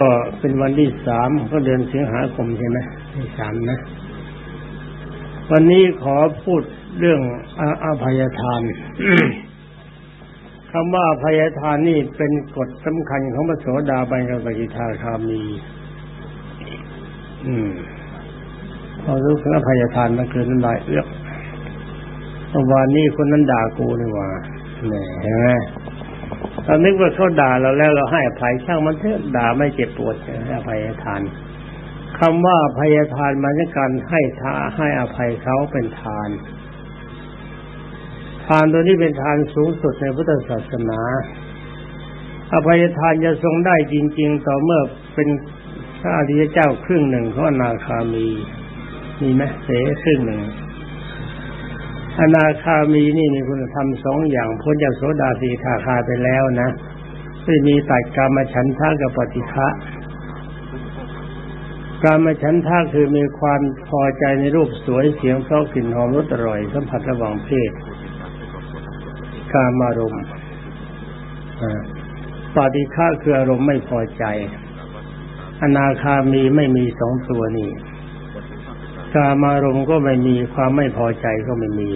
ก็เป็นวันที่สามก็เดือนสิงหาคมใช่ไหมที่สามนะ วันนี้ขอพูดเรื่องอภัยทานคำว่าอภัยทานนี่เป็นกฎสำคัญของพระโสดาบันกับปิทาคามี อืมพอรู้ถึงอภัยทานมันเกิดน้ำลายเอื้อวันนี้คนนั้นด่ากูนี่ว่าแหมเห็นไหม เรานึกว่าเขาด่าเราแล้วเราให้อภัยช่างมันเถอะด่าไม่เจ็บปวดให้อภัยทานคำว่าอภัยทานมาจากการให้ทาให้อภัยเขาเป็นทาน ทานตัวนี้เป็นทานสูงสุดในพุทธศาสนา อภัยทานจะทรงได้จริง ๆ ต่อเมื่อเป็นพระอริยเจ้าครึ่งหนึ่งของอนาคามี มีไหมเสครึ่งหนึ่ง อนาคามีนี่มีคุณธรรมสองอย่างพ้นจากโสดาสีทาคาไปแล้วนะไม่มีตัดกรรมฉันทะกับปฏิฆะกรรมฉันทะคือมีความพอใจในรูปสวยเสียงเพราะกลิ่นหอมรสอร่อย สัมผัสระหว่างเพศกามารมณ์ปฏิฆะคืออารมณ์ไม่พอใจ อนาคามีไม่มีสองตัวนี้ กามารมณ์ก็ไม่มีความไม่พอใจก็ไม่มี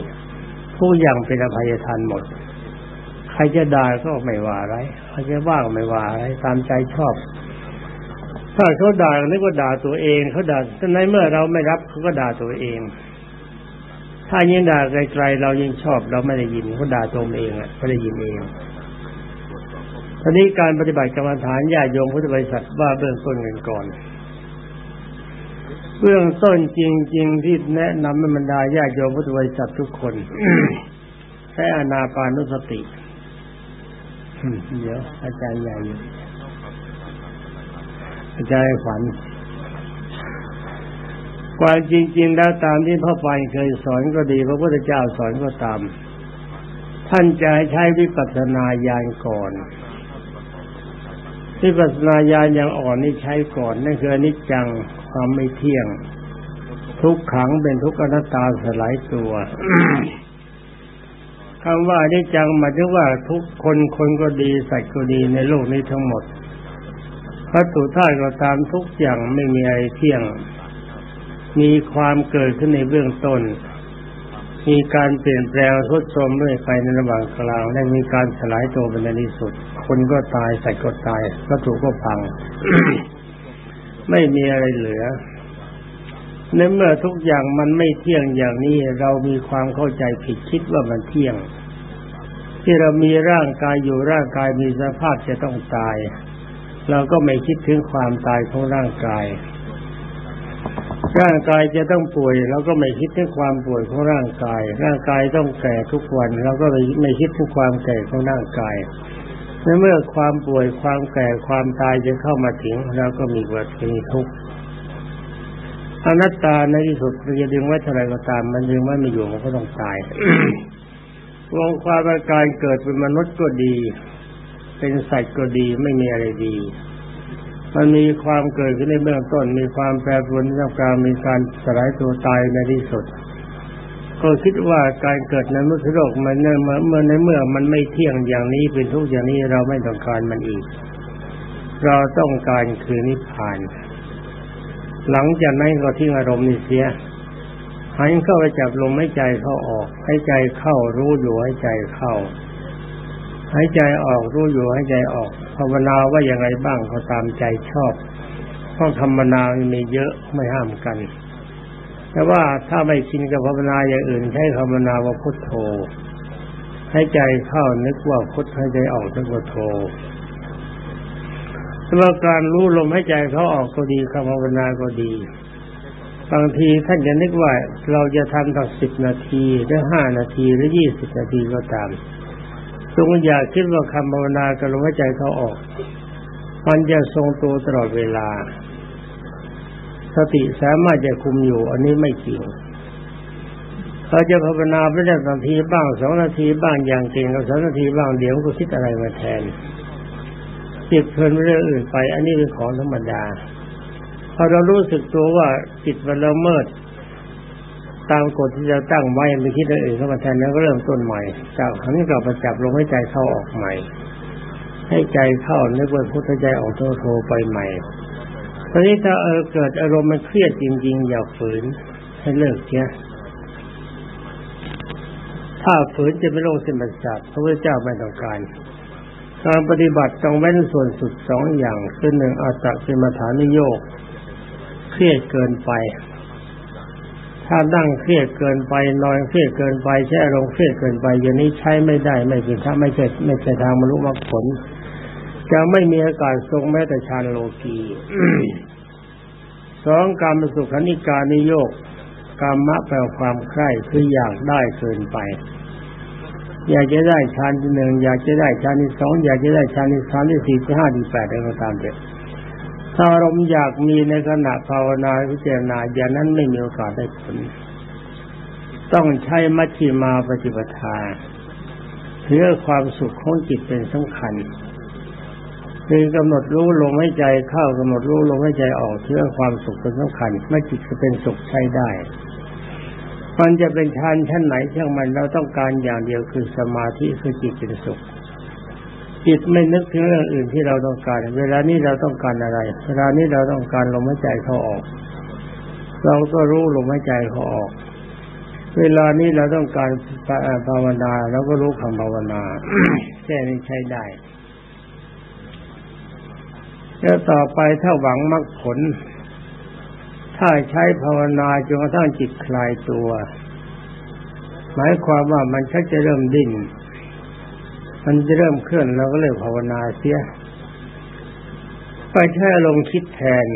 ผู้อย่างเป็นอภัยทานหมด ใครจะด่าก็ไม่ว่าอะไรใครจะว่าก็ไม่ว่าอะไรตามใจชอบ ถ้าเขาด่านี่ก็ด่าตัวเองเขาด่าแต่ในเมื่อเราไม่รับเขาก็ด่าตัวเอง ถ้ายิ่งด่าไกลๆเรายิ่งชอบ เราไม่ได้ยินเขาด่าตัวเองอะไม่ได้ยินเองทีนี้การปฏิบัติกรรมฐานญาโยมพุทธบริษัทว่าเบื้องต้นกันก่อน เบื้องต้นจริง ๆ ที่แนะนำให้บรรดาญาโยมพุทธบริษัททุกคนใช้อนาปานุสติเดี๋ยวอาจารย์ใหญ่อาจารย์ขวัญความจริง ๆ แล้วตามที่พระปานเคยสอนก็ดี พระพุทธเจ้าสอนก็ตาม ท่านจะใช้วิปัสสนาญาณก่อนวิปัสสนาญาณอย่างอ่อนนี่ใช้ก่อนนั่นคืออนิจจัง ความไม่เที่ยง ทุกขังเป็นทุกอนัตตาสลายตัวคำว่าได้จังหมายถึงว่าทุกคนคนก็ดีสัตว์ก็ดีในโลกนี้ทั้งหมดวัตถุธาตุก็ตามทุกอย่างไม่มีอะไรเที่ยง มีความเกิดขึ้นในเบื้องต้น มีการเปลี่ยนแปลงทุดโทรมเรื่อยไปในระหว่างกลางและมีการสลายตัวเป็นในที่สุด คนก็ตายสัตว์ก็ตายวัตถุก็พัง ไม่มีอะไรเหลือในเมื่อทุกอย่างมันไม่เที่ยงอย่างนี้เรามีความเข้าใจผิดคิดว่ามันเที่ยง ที่เรามีร่างกายอยู่ร่างกายมีสภาพจะต้องตาย เราก็ไม่คิดถึงความตายของร่างกาย ร่างกายจะต้องป่วย เราก็ไม่คิดถึงความป่วยของร่างกาย ร่างกายต้องแก่ทุกวัน เราก็ไม่คิดถึงความแก่ของร่างกาย ในเมื่อความป่วยความแก่ความตายจะเข้ามาถึงเราก็มีวัฏมีทุกข์อนัตตาในที่สุดจะดึงไว้เท่าไรก็ตาม มันดึงไว้ไม่อยู่มันก็ต้องตายวงความอาการเกิดเป็นมนุษย์ก็ดี เป็นสัตว์ก็ดีไม่มีอะไรดี มันมีความเกิดขึ้นในเบื้องต้น มีความแปรปรวนในการมีการสลายตัวตายในที่สุด ก็คิดว่าการเกิดในมนุษย์โลกมันเมื่อในเมื่อมันไม่เที่ยงอย่างนี้เป็นทุกอย่างนี้เราไม่ต้องการมันอีก เราต้องการคือนิพพาน หลังจากนั้นก็ทิ้งอารมณ์นี้เสียหันเข้าไปจับลมให้ใจเข้าออก ให้ใจเข้ารู้อยู่ให้ใจเข้าให้ใจออกรู้อยู่ให้ใจออกภาวนาว่าอย่างไรบ้างก็ตามใจชอบเพราะธรรมนามีเยอะไม่ห้ามกัน แต่ว่าถ้าไม่ชินกับภาวนาอย่างอื่นใช้ภาวนาว่าพุทโธ ให้ใจเข้านึกว่าพุทให้ใจออกนึกว่าโธแต่ว่าการรู้ลมให้ใจเขาออกก็ดีคำภาวนาก็ดี บางทีท่านจะนึกว่าเราจะทำตั้งสิบนาทีหรือห้านาทีหรือยี่สิบนาทีก็ตามจงอย่าคิดว่าคำภาวนากับลมหายใจเขาออก มันจะทรงตัวตลอดเวลา สติสามารถจะคุมอยู่ อันนี้ไม่จริงเราจะภาวนาไปได้นาทีบ้างสองนาทีบ้างอย่างเก่งก็สองนาทีบ้างเดี๋ยวก็คิดอะไรมาแทนจิตเพลินเรื่องอื่นไป อันนี้เป็นของธรรมดาพอเรารู้สึกตัวว่าจิตมันละเมิด ตามกฎที่เราตั้งไว้ไม่คิดเรื่องอื่นเข้ามาแทนแล้วก็เริ่มต้นใหม่จากครั้งนี้กลับมาจับลงให้ใจเข้าออกใหม่ ให้ใจเข้านึกว่าพุทธใจออกโทโทไปใหม่ ตอนนี้ถ้าเออเกิดอารมณ์มันเครียดจริง ๆ อย่าฝืนให้เลิกเสียถ้าฝืนจะเป็นโรคเส้นประสาทพระพุทธเจ้าไม่ต้องการการปฏิบัติต้องเว้นส่วนสุดสองอย่างคือหนึ่งอัตะเป็นมาฐานิโยกเครียดเกินไป ถ้านั่งเครียดเกินไปนอนเครียดเกินไปใช้อารมณ์เครียดเกินไปอย่างนี้ใช้ไม่ได้ไม่เป็นถ้าไม่ใช่ไม่ใช่ทางมรุมรรคผล จะไม่มีอากาศทรงแม้แต่ฌานโลกีสองการมสุขนิการนิโยกกรรมะแปลความใคร่คืออยากได้เกินไป อยากจะได้ฌานที่หนึ่งอยากจะได้ฌานที่สองอยากจะได้ฌานที่สามที่สี่ที่ห้าที่แปดอะไรก็ตามเถอะถ้าอารมณ์อยากมีในขณะภาวนาพิจารณาอย่างนั้นไม่มีโอกาสได้ผลต้องใช้มัชฌิมาปฏิปทาเพื่อความสุขของจิตเป็นสำคัญ คือกำหนดรู้ลมให้ใจเข้ากำหนดรู้ลมให้ใจออกเพื่อความสุขเป็นสำคัญไม่จิตจะเป็นสุขใช้ได้ มันจะเป็นฌานชั้นไหนช่างมันเราต้องการอย่างเดียวคือสมาธิคือจิตเป็นสุข จิตไม่นึกถึงเรื่องอื่นที่เราต้องการ เวลานี้เราต้องการอะไร เวลานี้เราต้องการลมหายใจเข้าออก เราก็รู้ลมหายใจเข้าออก เวลานี้เราต้องการภาวนาเราก็รู้คำภาวนาแค่นี้ใช้ได้ แล้วต่อไปถ้าหวังมรรคผล ถ้าใช้ภาวนาจนกระทั่งจิตคลายตัว หมายความว่ามันชักจะเริ่มดิ้น มันจะเริ่มเคลื่อนเราก็เลยภาวนาเสีย ไปแค่ลงคิดแทน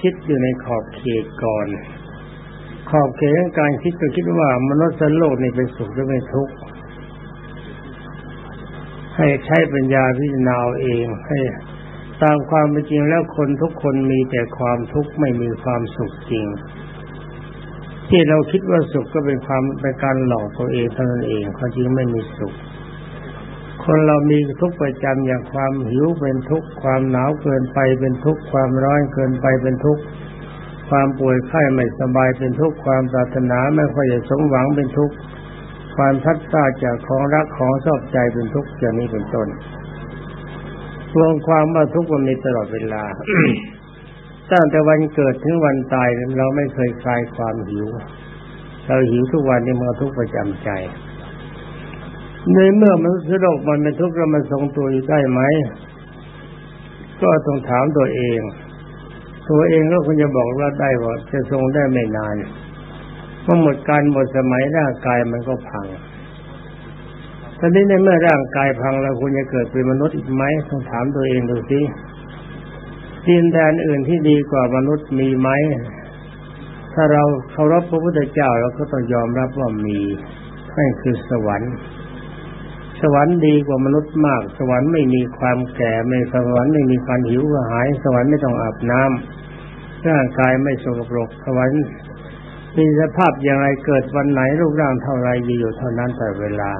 คิดอยู่ในขอบเขตก่อน ขอบเขตของการคิดก็คิดว่ามนุษย์โลกนี่เป็นสุขหรือเป็นทุกข์ให้ใช้ปัญญาพิจารณาเองให้ ตามความเป็นจริงแล้วคนทุกคนมีแต่ความทุกข์ไม่มีความสุขจริง ที่เราคิดว่าสุขก็เป็นความเป็นการหลอกตัวเองเท่านั้นเองความจริงไม่มีสุข คนเรามีทุกข์ประจำอย่างความหิวเป็นทุกข์ความหนาวเกินไปเป็นทุกข์ความร้อนเกินไปเป็นทุกข์ความป่วยไข้ไม่สบายเป็นทุกข์ความปรารถนาไม่ค่อยจะสมหวังเป็นทุกข์ความทัดทาจากของรักของชอบใจเป็นทุกข์อย่างนี้เป็นต้น รวมความว่าทุกวันมีตลอดเวลา ตั้งแต่วันเกิดถึงวันตายเราไม่เคยคลายความหิว เราหิวทุกวันนี่มันทุกประจำใจ ในเมื่อมนุษย์โลกมันเป็นทุกข์เรามันทรงตัวอยู่ได้ไหม ก็ต้องถามตัวเอง ตัวเองก็คงจะบอกว่าได้ว่าจะทรงได้ไม่นานเมื่อหมดการหมดสมัยร่างกายมันก็พัง ตอนนี้ในเมื่อร่างกายพังแล้วคุณจะเกิดเป็นมนุษย์อีกไหมต้องถามตัวเองดูสิดินแดนอื่นที่ดีกว่ามนุษย์มีไหม ถ้าเราเคารพพระพุทธเจ้าเราก็ต้องยอมรับว่ามีนั่นคือสวรรค์ สวรรค์ดีกว่ามนุษย์มาก สวรรค์ไม่มีความแก่ไม่สวรรค์ไม่มีการหิวกระหาย สวรรค์ไม่ต้องอาบน้ำร่างกายไม่สกปรกสวรรค์ มีสภาพอย่างไรเกิดวันไหนรูปร่างเท่าไรอยู่เท่านั้นแต่เวลา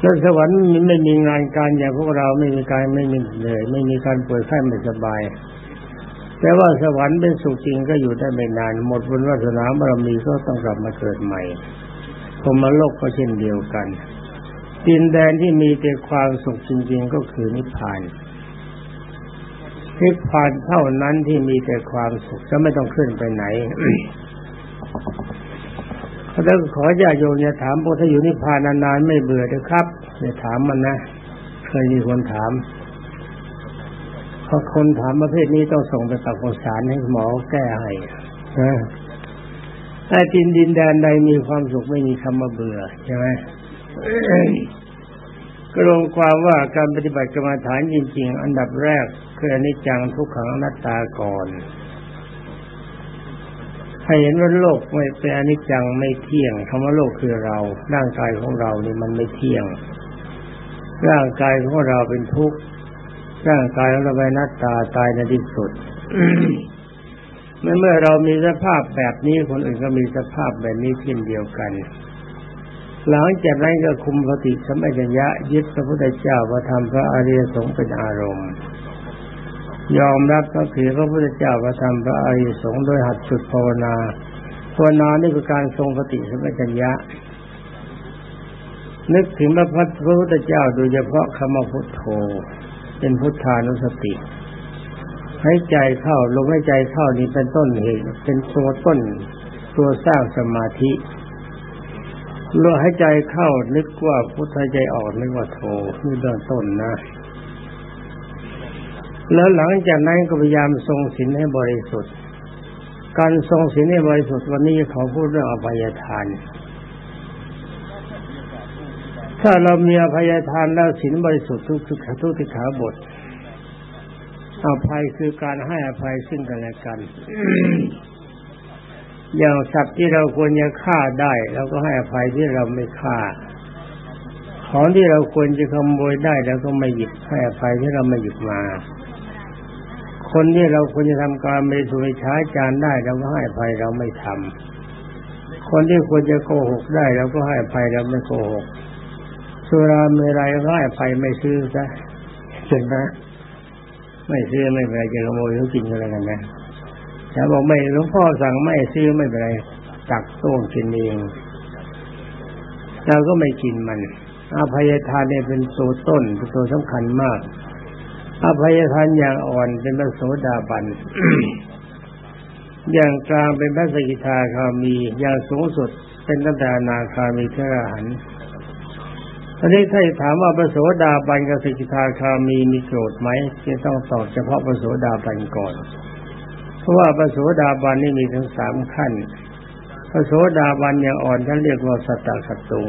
แล้วสวรรค์ไม่มีงานการอย่างพวกเราไม่มีการไม่มีเหนื่อยไม่มีการป่วยไข้ไม่สบาย แต่ว่าสวรรค์เป็นสุขจริงก็อยู่ได้ไม่นาน หมดบุญวาสนาบารมีก็ต้องกลับมาเกิดใหม่พรมโลกก็เช่นเดียวกันดินแดนที่มีแต่ความสุขจริง ๆ ก็คือนิพพาน นิพพานเท่านั้นที่มีแต่ความสุขจะไม่ต้องขึ้นไปไหนแล้วขอญาโยมเนี่ยถามพวกถ้าอยู่นิพพานนานๆไม่เบื่อเลยครับเนี่ยถามมันนะเคยมีคนถามพอคนถามประเภทนี้ต้องส่งไปตักสารให้หมอแก้ให้นะไอ้ดินดินแดนใดมีความสุขไม่มีคำว่าเบื่อใช่ไหม ก็ลงความว่าการปฏิบัติกรรมฐานจริง ๆ อันดับแรกคืออนิจจังทุกขังอนัตตาก่อนให้เห็นว่าโลกไม่เป็นอนิจจังไม่เที่ยงคำว่าโลกคือเรา ร่างกายของเรานี่มันไม่เที่ยง ร่างกายของเราเป็นทุกข์ร่างกายของเราเป็นนัตตาตายในที่สุดเมื่อเมื่อเรามีสภาพแบบนี้คนอื่นก็มีสภาพแบบนี้เช่นเดียวกัน หลังจากนั้นก็คุมปฏิสัมปชัญญะยึดพระพุทธเจ้าพระธรรมพระอริยสงฆ์เป็นอารมณ์ ยอมรับก็คือพระพุทธเจ้าพระธรรมพระอริยสงฆ์โดยหัดสุดภาวนาภาวนานี่คือการทรงปฏิสัมปชัญญะ นึกถึงพระพุทธเจ้าโดยเฉพาะคำว่าพุทโธ เป็นพุทธานุสติให้ใจเข้าลมให้ใจเข้านี้เป็นต้นเหตุเป็นตัวต้นตัวสร้างสมาธิ ลมให้ใจเข้านึกว่าพุทธใจออกนึกว่าโธนี่เบื้องต้นนะ แล้วหลังจากนั้นก็พยายามทรงศีลให้บริสุทธิ์ การทรงศีลให้บริสุทธิ์วันนี้ขอพูดเรื่องอภัยทาน ถ้าเรามีอภัยทานแล้วศีลบริสุทธิ์ทุกทุกทุกขาบทอภัยคือการให้อภัยซึ่งกันและกัน อย่างสัตว์ที่เราควรจะฆ่าได้เราก็ให้อภัยที่เราไม่ฆ่า ของที่เราควรจะขโมยได้เราก็ไม่หยิบให้อภัยที่เราไม่หยิบมา คนที่เราควรจะทำการไม่ถูกใช้จานได้เราก็ให้อภัยเราไม่ทำคนที่ควรจะโกหกได้เราก็ให้อภัยเราไม่โกหกสุราเมรัยก็ให้อภัยไม่ซื้อซะเห็นไหมไม่ซื้อไม่เป็นไรจะขโมยเขากินอะไรกันนะ แต่บอกไม่หลวงพ่อสั่งไม่ซื้อไม่เป็นไรตักต้งกินเองเราก็ไม่กินมันอภัยทานเนี่ยเป็นตัวต้นเป็นตัวสำคัญมากอภัยทานอย่างอ่อนเป็นพระโสดาบันอย่างกลางเป็นพระสกิทาคามี อย่างสูงสุดเป็นตั้งแต่นาคามีเทระหันอันนี้ถ้าถามว่าพระโสดาบันกับสกิทาคามีมีโกรธไหมจะต้องตอบเฉพาะพระโสดาบันก่อน เพราะว่าพระโสดาบันนี่มีทั้งสามขั้นพระโสดาบันอย่างอ่อนท่านเรียกว่าสัตตสตุง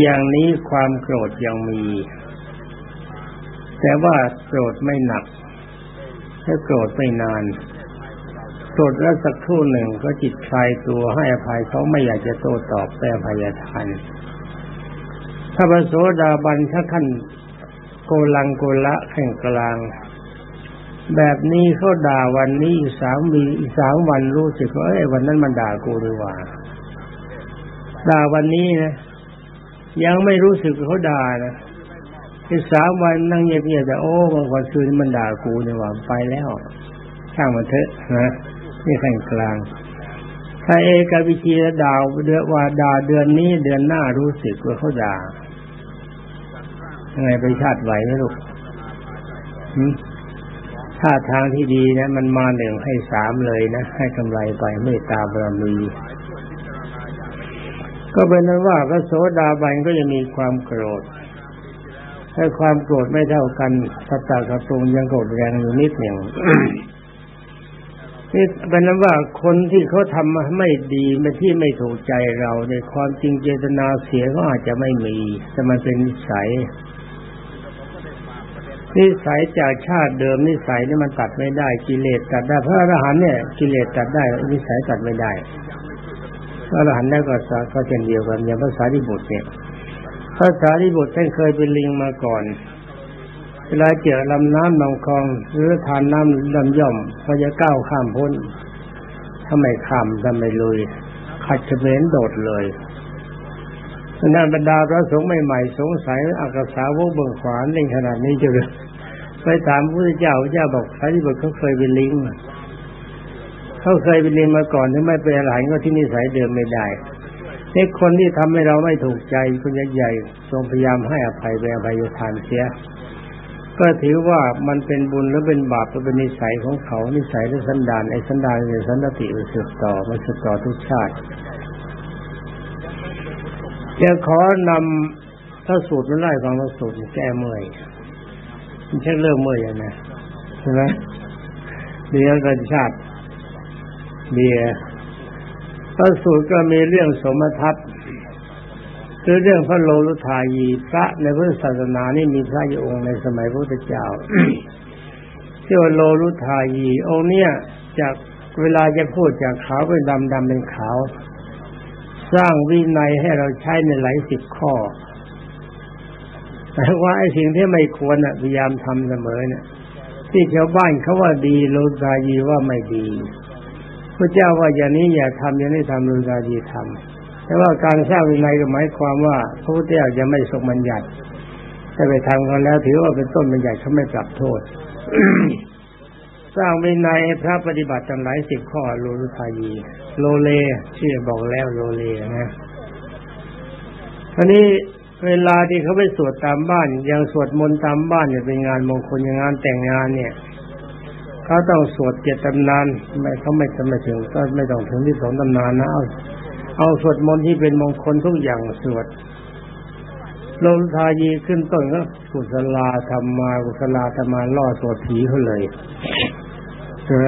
อย่างนี้ความโกรธยังมี แต่ว่าโกรธไม่หนักถ้าโกรธไม่นานโกรธแล้วสักครู่หนึ่งก็จิตคลายตัวให้อภัยเขาไม่อยากจะโต้ตอบแต่อภัยทานถ้าพระโสดาบันถ้าขั้นโกลังโกละแห่งกลาง แบบนี้เขาด่าวันนี้สามวีสามวันรู้สึกว่าเอ้วันนั้นมันด่ากูดีว่า ด่าวันนี้นะยังไม่รู้สึกเขาด่านะที่สามวันนั่งเงียบๆแต่โอ้บางวันคืนมันด่ากูเนี่ยว่าไปแล้วช่างมันเถอะนะนี่ขั้นกลาง ถ้าเอกวิชีด่าวเดือนว่าด่าเดือนนี้เดือนหน้ารู้สึกว่าเขาด่ายังไงไปชาติไหวไหมลูก ถ้าทางที่ดีนะ มันมาหนึ่งให้สามเลยนะ ให้กำไรไปเมตตาบารมี ก็เป็นนั้นว่าพระโสดาบันก็จะมีความโกรธถ้าความโกรธไม่เท่ากันสัตตากระตุงยังโกรธแรงอยู่นิดหนึ่งนี่เป็นนั้นว่าคนที่เขาทำมาไม่ดีไม่ที่ไม่ถูกใจเราในความจริงเจตนาเสียก็อาจจะไม่มี แต่มันเป็นนิสัย นิสัยจากชาติเดิมนิสัยนี่มันตัดไม่ได้กิเลสตัดได้พระอรหันต์เนี่ยกิเลสตัดได้นิสัยตัดไม่ได้พระอรหันต์ได้ก็สาก็เช่นเดียวกันอย่างภาษาที่บุตรเนี่ยภาษาที่บุตรท่านเคยเป็นลิงมาก่อน เวลาเจอลำน้ำลำคลอง หรือทานน้ำลำย่อมเขาจะก้าวข้ามพ้นทำไมข้ามทำไมลุยขัดเขมรโดดเลย นั่นบรรดาพระสงฆ์ใหม่ๆสงสัยอักษาวกเบื้องขวานในขนาดนี้จะเลยไปถามพระพุทธเจ้าพระเจ้าบอกสารีบุตรเขาเคยเป็นลิงเขาเคยเป็นลิงมาก่อนถึงไม่เป็นอะไรก็ที่นิสัยเดิมไม่ได้เด็กคนที่ทำให้เราไม่ถูกใจคนใหญ่ๆทรงพยายามให้อภัยไปอภัยทานเสีย ก็ถือว่ามันเป็นบุญหรือเป็นบาปหรือเป็นนิสัยของเขานิสัยหรือสันดานไอ้สันดานเนี่ยสันติมันสืบต่อมันสืบต่อทุกชาติ จะขอนำถ้าสูตรมันไล่ฟังพระสูตรแก้เมื่อยมันใช่เริ่มเมื่อยยังไงใช่ไหมเดี๋ยวกันชาติเดียพระสูตรก็มีเรื่องสมทัศคือเรื่องพระโลลุทายีพระในพุทธศาสนานี่มีพระอยู่องค์ในสมัยพระพุทธเจ้าชื่อว่าโลลุทายีองค์เนี้ยจากเวลาจะพูดจากขาวเป็นดำดำเป็นขาว สร้างวินัยให้เราใช้ในหลายสิบข้อแต่ว่าไอ้สิ่งที่ไม่ควรพยายามทำเสมอเนี่ย ที่ชาวบ้านเขาว่าดีโลกายีว่าไม่ดีพระเจ้าว่าอย่างนี้อย่าทำอย่างนี้ทำโลกายีทำแต่ว่าการสร้างวินัยก็หมายความว่าพระพุทธเจ้าจะไม่ทรงบัญญัติถ้าไปทำกันแล้วถือว่าเป็นต้นบัญญัติเขาไม่ปรับโทษ สร้างวินัยพระปฏิบัติกันหลายสิบข้อโลลุทายี โลเลชื่อบอกแล้วโลเลนะทีนี้เวลาที่เขาไปสวดตามบ้านอย่างสวดมนต์ตามบ้านเนี่ยเป็นงานมงคลอย่างงานแต่งงานเนี่ยเขาต้องสวดเจ็ดตำนานไม่เขาไม่จะไม่ถึงก็ไม่ต้องถึงที่สองตำนานนะเอาเอาสวดมนต์ที่เป็นมงคลทุกอย่างสวดลงทายีขึ้นต้นก็กุศลาธรรมากุศลาธรรมาล่อสวดผีเขาเลย ใช่ไหม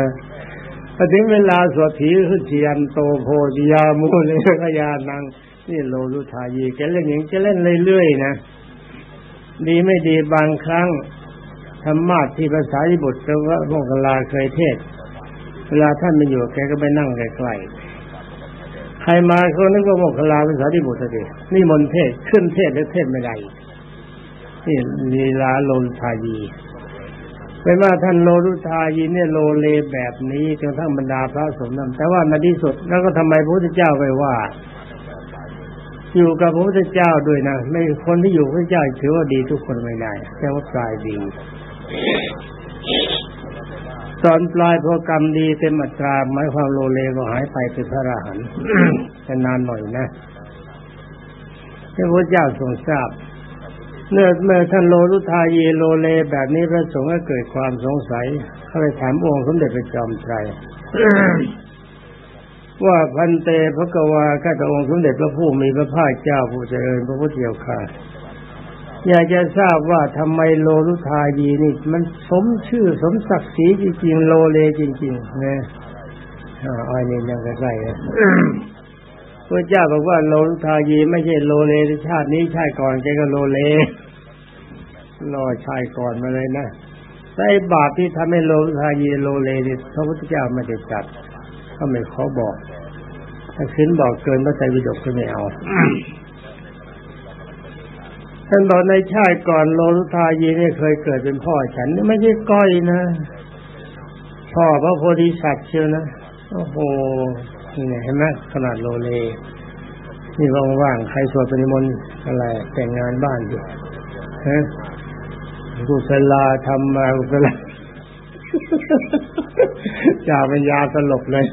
พอถึงเวลาสวดผีคือเจียนโตโพธิยามูเลขยานัง นี่โลลุทายีแกเล่นอย่างจะเล่นเรื่อยๆนะ ดีไม่ดีบางครั้งธรรมาที่ภาษาญี่ปุ่นแปลว่าโมกลาเคยเทศ เวลาท่านไม่อยู่แกก็ไปนั่งใกล้ๆใครมาเขานึกว่าโมกลาภาษาญี่ปุ่นสินี่มนเทศขึ้นเทศแล้วเทศไม่ได้นี่ลีลาโลลุทายี เป็นว่าท่านโลลุทายีเนี่ยโลเลแบบนี้จนทั้งบรรดาพระสงฆ์นั้นแต่ว่าในที่สุดแล้วก็ทำไมพระพุทธเจ้าไปว่า อยู่กับพระพุทธเจ้าด้วยนะไม่คนที่อยู่พระเจ้าถือว่าดีทุกคนไม่ได้แต่ว่าปลายดีตอนปลายพอกรรมดีเต็มอัตราหมายความโลเลก็หายไปเป็นพระอรหันต์จะนานหน่อยนะพระพุทธเจ้าทรงทราบ เมื่อเมื่อท่านโลรุทายีโลเลแบบนี้พระสงฆ์ก็เกิดความสงสัยเขาไปถามองค์สมเด็จพระจอมไตรว่าพันเตพระกวาข้าแต่องค์สมเด็จพระผู้มีพระภาคเจ้าผู้เจริญพระพุทธเจ้าค่ะอยากจะทราบว่าทำไมโลลุทายีนี่ มันสมชื่อสมศักดิ์ศรีจริงๆโลเลจริงๆนะอ้อยนี่ยังใกล้ๆ พระเจ้าบอกว่าโลลุทายีไม่ใช่โลเลชาตินี้ชาติก่อนแกก็โลเลรอชายก่อนมาเลยนะแต่บาปที่ทำให้โลทายีโลเลนี่พระพุทธเจ้าไม่ได้จัดก็ไม่ขอบอกถ้าขึ้นบอกเกินพระไตรปิฎกก็ไม่เอาท่านบอกในชาติก่อนโลลุทายีเนี่ยเคยเกิดเป็นพ่อฉันนี่ไม่ใช่ก้อยนะ พ่อพระโพธิสัตว์เชียวนะ โอ้โห นี่เห็นไหมขนาดโลเลนี่ว่างๆใครสวดปฏิมนต์อะไรแต่งงานบ้านอยู่ฮะกุศลาทำมากุศลาจ่าปัญญาสลบเลย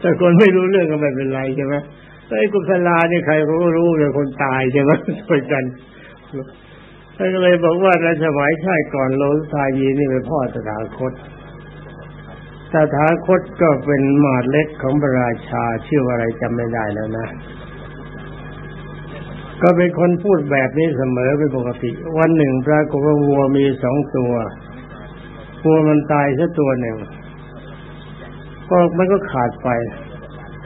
แต่คนไม่รู้เรื่องก็ไม่เป็นไรใช่ไหมไอ้กุศลานี่ใครเขาก็รู้เลยคนตายใช่ไหมช่วยกันท่านก็เลยบอกว่าในสมัยชาติก่อนโลทายีนี่เป็นพ่อตถาคต ตถาคตก็เป็นหมาดเล็กของพระราชาชื่ออะไรจำไม่ได้แล้วนะ ก็เป็นคนพูดแบบนี้เสมอเป็นปกติ วันหนึ่งปรากฏว่าวัวมีสองตัวกัวมันตายสักตัวหนึ่งก็มันก็ขาดไป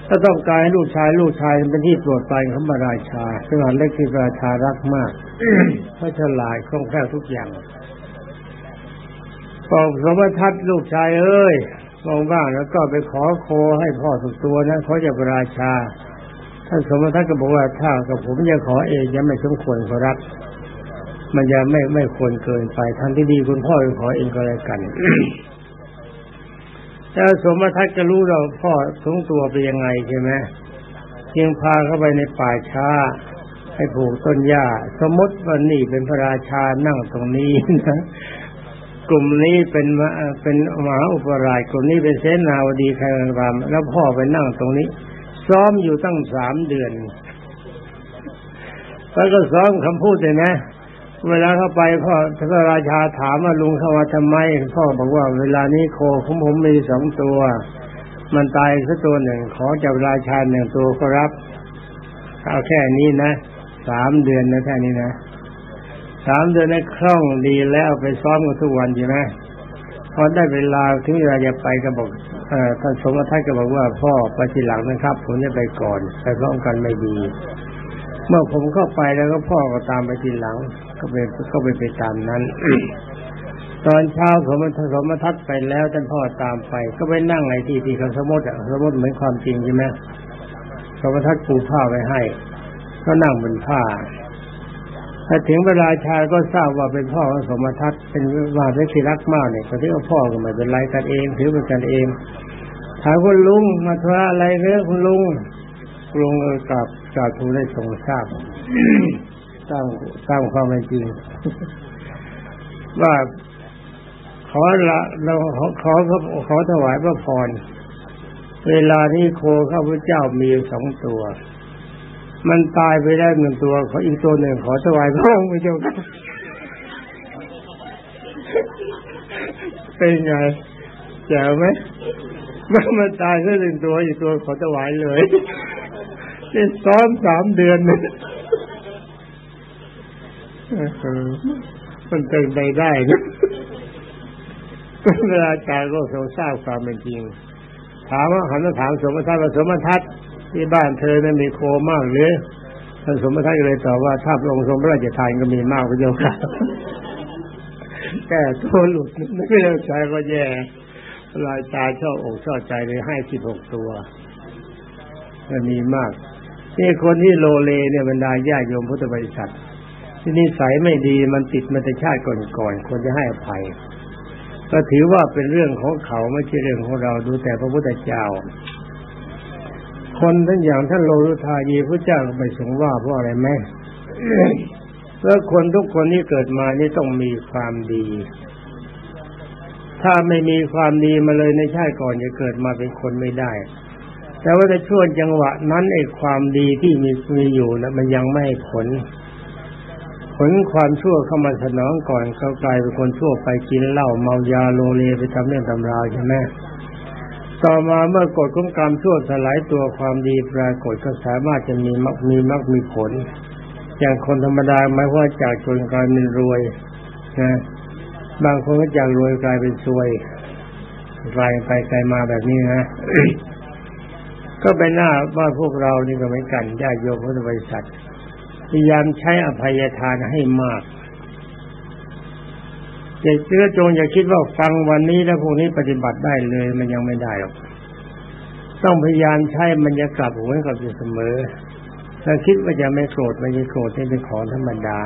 ถ้าต้องการให้ลูกชายลูกชายเป็นที่โปรดปรานของพระราชาสถานเล็กที่พระราชารักมากเพราะฉลาดคล่องแคล่วทุกอย่างบอกสมทัศลูกชายเอ้ย บ้างแล้วก็ไปขอโคให้พ่อสุดตัวนะเขาจะพระราชา ท่านสมทัศก็บอกว่าถ้ากับผมจะขอเองยังไม่สมควรขอรับ มันจะไม่ไม่ควรเกินไปทางที่ดีคุณพ่อขอเองก็แล้วกันแต่สมทัศน์จะรู้เราพ่อทงตัวไปยังไงใช่ไหมเพียงพาเข้าไปในป่าช้าให้ผูกต้นหญ้า สมมติว่านี่เป็นพระราชานั่งตรงนี้นะ กลุ่มนี้เป็นเป็นมหาอุปราชกลุ่มนี้เป็นเสนาวดีใครรามแล้วพ่อไปนั่งตรงนี้ ซ้อมอยู่ตั้งสามเดือนแล้วก็ซ้อมคำพูดเลยนะ เวลาเข้าไปพ่อพระราชาถามว่าลุงเข้ามาทำไม พ่อบอกว่าเวลานี้โคของผมมีสองตัว มันตายสักตัวหนึ่ง ขอจากราชาหนึ่งตัวก็รับ เอาแค่นี้นะสามเดือนนะแค่นี้นะ สามเดือนในคล่องดีแล้วไปซ้อมกันทุกวันใช่ไหมพอได้เวลาถึงเวลาจะไปก็บอกอท่านสมทัยก็บอกว่าพ่อไปทีหลังนะครับผมจะไปก่อนไปพร้อมกันไม่ดี เมื่อผมเข้าไปแล้วก็พ่อก็ตามไปทีหลัง ก็ไปก็ไปไปตามนั้นตอนเช้าผมมันสมทัศไปแล้วท่านพ่อตามไป ก็ไปนั่งไอ้ที่ที่เขาสมมติสมมติเหมือนความจริงใช่ไหมสมทัศปูผ้าไว้ให้ ก็นั่งบนผ้า ถ้าถึงเวลาชายก็ทราบว่าเป็นพ่อของสมทัศเป็นว่าเป็นที่รักมากเนี่ยเขาที่ว่าพ่อก็ไม่เป็นไรกันเองถือเป็นกันเองถามคุณลุงมาทำอะไรเนื้อคุณลุงลุงกับกาทูได้ทรงทราบตามตามความเป็นจริง ว่าขอละเราขอขอขอถวายพระพรเวลานี้โคข้าพเจ้ามีสองตัว มันตายไปได้หนึ่งตัวขออีกตัวหนึ่งขอถวายพระองค์พระเจ้าค่ะเป็นไงแจ๋วไหมมันมันตายแค่หนึ่งตัวอีกตัวขอถวายเลยนี่ซ้อมสามเดือนเนี่ยมันเป็นไปได้นะเวลาอาจารย์ก็ทรงทราบความเป็นจริง ถามว่าหันมาถามสมทัศน์ว่าสมทัศน์ ที่บ้านเธอนั้นมีโคมากหรือท่านสมทัศน์เลยตอบว่าถ้าพระองค์ทรงพระราชทานก็มีมากพระเจ้าค่ะแก่ตัวหลุดไม่ได้ใจก็แย่ลายตาชอบอกชอบใจเลยให้สิบหกตัวมันมีมากนี่คนที่โลเลเนี่ยบรรดาญาโยมพุทธบริษัท ที่นิสัยไม่ดีมันติดมาแต่ชาติก่อนๆควรจะให้อภัย ก็ถือว่าเป็นเรื่องของเขาไม่ใช่เรื่องของเราดูแต่พระพุทธเจ้า คนทั้งอย่างท่านโลรุทายีพระเจ้าไม่ทรงว่าเพราะอะไรไหมแล้วคนทุกคนที่เกิดมานี่ต้องมีความดี ถ้าไม่มีความดีมาเลยในชาติก่อนจะเกิดมาเป็นคนไม่ได้ แต่ว่าในช่วงจังหวะนั้นไอ้ความดีที่มีมีอยู่นะมันยังไม่ผล ผลความชั่วเข้ามาสนองก่อนเขากลายเป็นคนชั่วไปกินเหล้าเมายาโลเลไปทำเรื่องตำราใช่ไหม ต่อมาเมื่อกฎของกรรมชั่วสลายตัวความดีปรากฏก็สามารถจะมีมักมีมักมีผล อย่างคนธรรมดาหมายว่าจากจนกลายเป็นรวยนะบางคนก็จากรวยกลายเป็นซวยกลายไปกลายมาแบบนี้นะก็เป็นหน้าว่าพวกเรานี่ก็เหมือนกันญาติโยมพุทธบริษัทพยายามใช้อภัยทานให้มาก อย่าเชื่อจงอย่าคิดว่าฟังวันนี้แล้วพวกนี้ปฏิบัติได้เลยมันยังไม่ได้หรอกต้องพยายามใช้มันจะกลับหัวกลับอยู่เสมอถ้าคิดว่าจะไม่โกรธไม่โกรธนี่เป็นของธรรมดา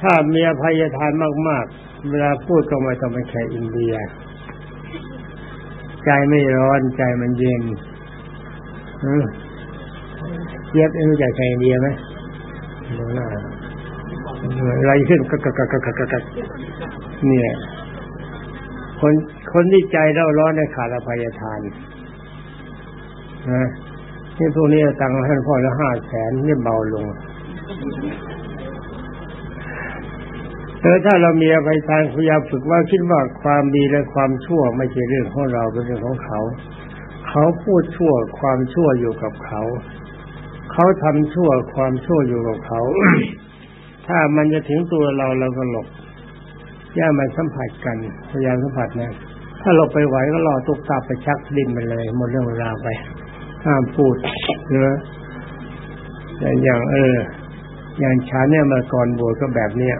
ถ้ามีอภัยทานมาก ๆ เวลาพูดก็ไม่ต้องไปแค่อินเดีย ใจไม่ร้อนใจมันเย็นเจี๊ยบรู้จักใจอินเดียไหมดูหน้า อะไรขึ้นกักกักกักกักกักเนี่ย คนคนที่ใจเร่าร้อนในขาดอภัยทานนะนี่พวกนี้ตังค์ท่านพ่อละห้าแสนนี่เบาลงเออถ้าเรามีอภัยทานพยายามฝึกว่าคิดว่าความดีและความชั่วไม่ใช่เรื่องของเราเป็นเรื่องของเขา เขาพูดชั่วความชั่วอยู่กับเขา เขาทำชั่วความชั่วอยู่กับเขา ถ้ามันจะถึงตัวเราเราก็หลบย่ามันสัมผัสกันพยายามสัมผัสนะถ้าหลบไปไหวก็รอตุกตาไปชักดินไปเลยหมดเรื่องเวลาไปห้ามพูดเนะแต่อย่างเออ อย่างฉันเนี่ยเมื่อก่อนบวชก็แบบเนี้ย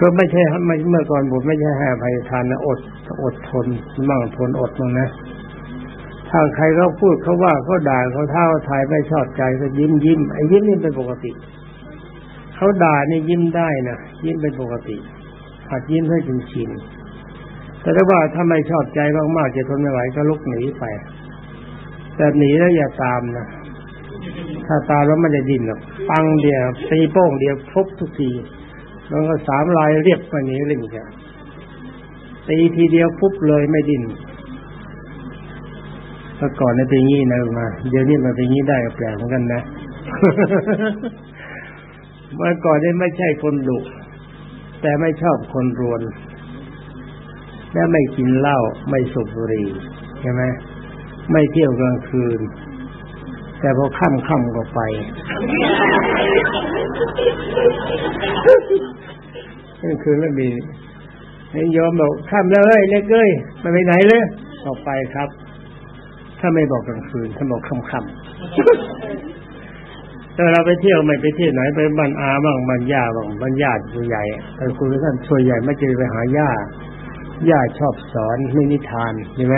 ก็ไม่ใช่ไม่เมื่อก่อนบวชไม่ใช่ให้ภัยทานนะอดอดทนมั่งทนอดมั่งนะถ้าใครเขาพูดเขาว่าเขาด่าเขาเท่าทายไม่ชอบใจก็ยิ้มยิ้มไอ้ยิ้มนี่เป็นปกติ เขาด่านี่ยิ้มได้นะยิ้มเป็นปกติหัดยิ้มให้จริงชินแต่ถ้าว่าถ้าไม่ชอบใจมากๆจะทนไม่ไหวก็ลุกหนีไป แต่หนีแล้วอย่าตามนะถ้าตามแล้วม่ได้ดิ้นหรอกปังเดียวตีโป้งเดียวพบทุกทีมันก็สามลายเรียบไปนี้เลยจ้ะตีทีเดียวปุ๊บเลยไม่ดิ้นเมื่ก่อนเนี่ยเป็นงี้นะมาเดี๋ยวนี้มันเป็นงี้ได้แปลกเหมือนกันนะ เมื่อก่อนนี่ยไม่ใช่คนดุแต่ไม่ชอบคนรวน และไม่กินเหล้าไม่สูบบุหรี่ใช่ไหมไม่เที่ยวกลางคืน แต่พอค่ำค่ำก็ไปนี่คือเรื่องดีให้ยอมบอกค่ำแล้วเอ้ยเล็กเอ้ยไปไปไหนเลยออกไปครับ ถ้าไม่บอกกลางคืนถ้าบอกค่ำค่ำ ถ้าเราไปเที่ยวไม่ไปเที่ยวไหนไปบ้านอาบ้างบ้านย่าบ้างบ้านญาติผู้ใหญ่แต่คุณท่านช่วยใหญ่ไม่เจอไปหาญาย่าชอบสอนนิทานใช่ไหม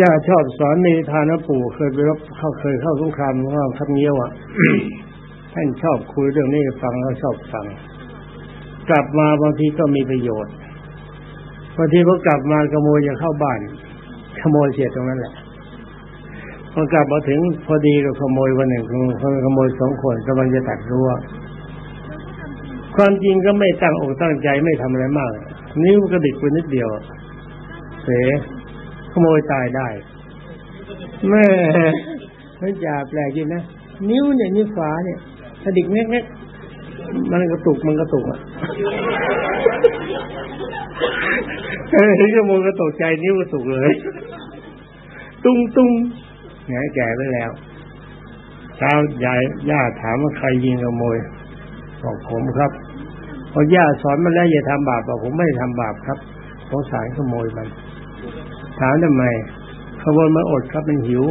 ย่าชอบสอนนิทานนะปู่เคยไปรบเข้าเคยเข้าสงครามว่าคับเงี้ยวอะท่านชอบคุยเรื่องนี้ฟังแล้วชอบฟัง กลับมาบางทีก็มีประโยชน์บางทีพอกลับมาขโมยจะเข้าบ้าน ขโมยเสียตรงนั้นแหละ พอกลับมาถึงพอดีก็ขโมยวันหนึ่งขโมยสองคนกำลังจะตัดรั้วความจริงก็ไม่ตั้งอกตั้งใจไม่ทำอะไรมาก นิ้วกระดิกไปนิดเดียว เสขโมยตายได้แม่มันจ่าแปลกจริงนะนิ้วเนี่ยนิ้วขวาเนี่ยถ้าดิกแง่ๆมันกระตุกมันกระตุกอะเฮ้ยก็มงกระตกใจนิ้วกระตุกเลย ตุ้งตุ้ง ไงแก่ไปแล้วเช้ายายย่าถามว่าใครยิงขโมยบอกผมครับพอย่าสอนมาแล้วอย่าทำบาปบอกผมไม่ทำบาปครับสงสารขโมยมัน ถามทำไมขโมยมันอดครับมันหิว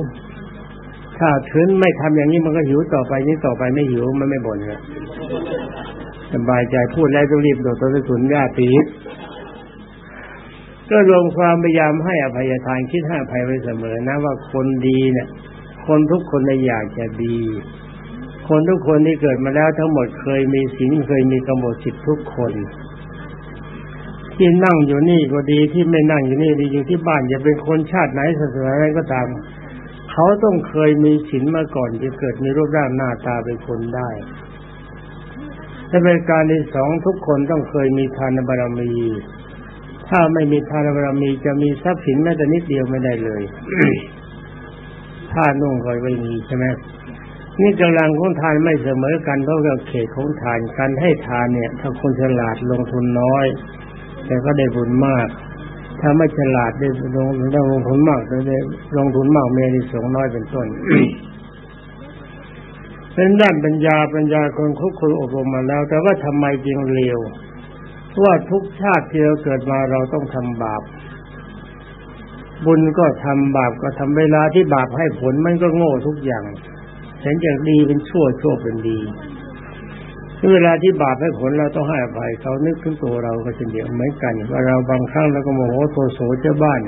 ถ้าถึงไม่ทำอย่างนี้มันก็หิวต่อไปนี้ต่อไปไม่หิวมันไม่บ่นเลยสบายใจพูดแล้วต้องรีบโดดตัวสุนญาตี ก็รวมความพยายามให้อภัยทานคิดให้อภัยไว้เสมอนะว่าคนดีเนี่ย คนทุกคนในอยากจะดี คนทุกคนที่เกิดมาแล้วทั้งหมดเคยมีศีลเคยมีกำหนดจิตทุกคนที่นั่งอยู่นี่ก็ดีที่ไม่นั่งอยู่นี่ดีอยู่ที่บ้านอย่าเป็นคนชาติไหนศาสนาอะไรก็ตาม เขาต้องเคยมีศีลมาก่อนจะเกิดมีรูปร่างหน้าตาเป็นคนได้และเป็นการที่สองทุกคนต้องเคยมีทานบารมี ถ้าไม่มีทานบารมีจะมีทรัพย์สินแม้แต่นิดเดียวไม่ได้เลยถ้านุ่งก็ไม่มีใช่ไหมนี่กำลังของทานไม่เสมอกันเพราะเขตของทานการให้ทานเนี่ย ถ้าคนฉลาดลงทุนน้อย แต่ก็ได้บุญมาก ถ้าไม่ฉลาดได้ลงได้ลงทุนมากได้ลงทุนมากเมียนิสงน้อยเป็นต้นเป็นด้านปัญญาปัญญาคนคุกคนอบรมมาแล้ว แต่ว่าทำไมจึงเลวเพราะ ว่าทุกชาติที่เราเกิดมาเราต้องทำบาป บุญก็ทำบาปก็ทำเวลาที่บาปให้ผลมันก็โง่ทุกอย่างเห็นจากดีเป็นชั่วชั่วเป็นดีเวลาที่บาปให้ผลเราต้องให้อภัยเขานึกถึงตัวเราก็เช่นเดียวเหมือนกัน ว่าเราบางครั้งเราก็โมโหโทโสเจ้าบ้าน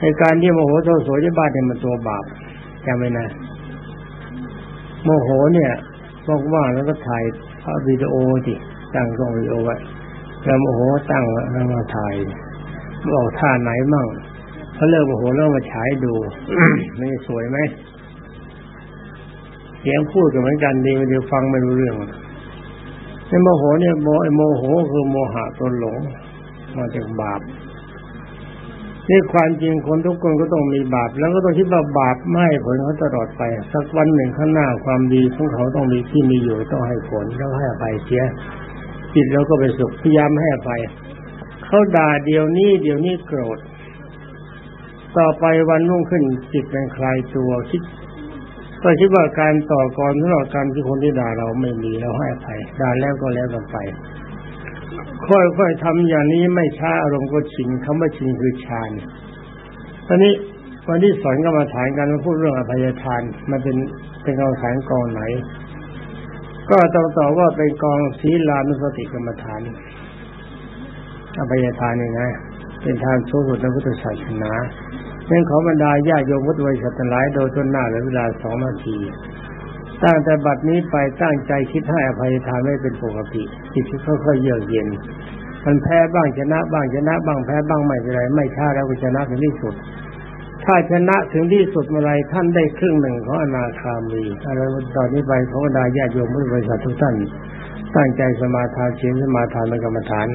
ในการที่โมโหโทโสเจ้าบ้านเนี่ยมันตัวบาปจำไว้นะ โมโหเนี่ยบอกว่าแล้วก็ถ่ายภาพวิดีโอดิตั้งกล้องวิดีโอไว้ แล้วโมโหตั้งแล้วมาถ่ายบอกท่าไหนมั่งเขาเลิกโมโหแล้วมาฉายดูไม่สวยไหมเสียงพูดกันเหมือนกันดีเดี๋ยวฟังไม่รู้เรื่องในโมโหเนี่ยโมโมโหคือโมหะตัวหลง มาจากบาปนี่ความจริงคนทุกคนก็ต้องมีบาป แล้วก็ต้องคิดว่าบาปไม่ผลเขาตลอดไป สักวันหนึ่งข้างหน้าความดีของเขาต้องมีที่มีอยู่ต้องให้ผลแล้วให้อภัยเสีย จิตเราก็ไปสุขพยายามให้อภัยเขาด่าเดี๋ยวนี้เดี๋ยวนี้โกรธ ต่อไปวันนุ่งขึ้นจิตเป็นคลายตัวคิดก็คิดว่าการต่อกรสำหรับการที่คนที่ด่าเราไม่มีเราให้อภัยด่าแล้วก็แล้วกันไป ค่อยๆทำอย่างนี้ไม่ช้าอารมณ์ก็ชินคำว่าชินคือฌานตอนนี้วันที่สอนก็มาถามกันมาพูดเรื่องอภัยทาน มันเป็นเป็นกองฐานกองไหน ก็ต้องตอบว่าเป็นกองศีลานุสติกรรมฐานอภัยทานนี่นะ เป็นทานสูงสุดในพุทธศาสนาเรื่องของบรรดาญาโยมพุทธวิสัตหลายโดยต้นหน้าเหลือเวลาสองนาทีตั้งแต่บัดนี้ไปตั้งใจคิดให้อภัยทานไม่เป็นปกติจิตค่อยๆเยือกเย็น มันแพ้บ้างชนะบ้างชนะบ้างแพ้บ้างไม่เป็นไรไม่ช้าแล้วก็ชนะถึงที่สุด ถ้าชนะถึงที่สุดเมื่อไรท่านได้ครึ่งหนึ่งของอนาคามีอะไรตอนนี้ไปของดาญาโยมพุทธบริษัททุกท่านตั้งใจสมาทานเชียงสมาทานในกรรมฐาน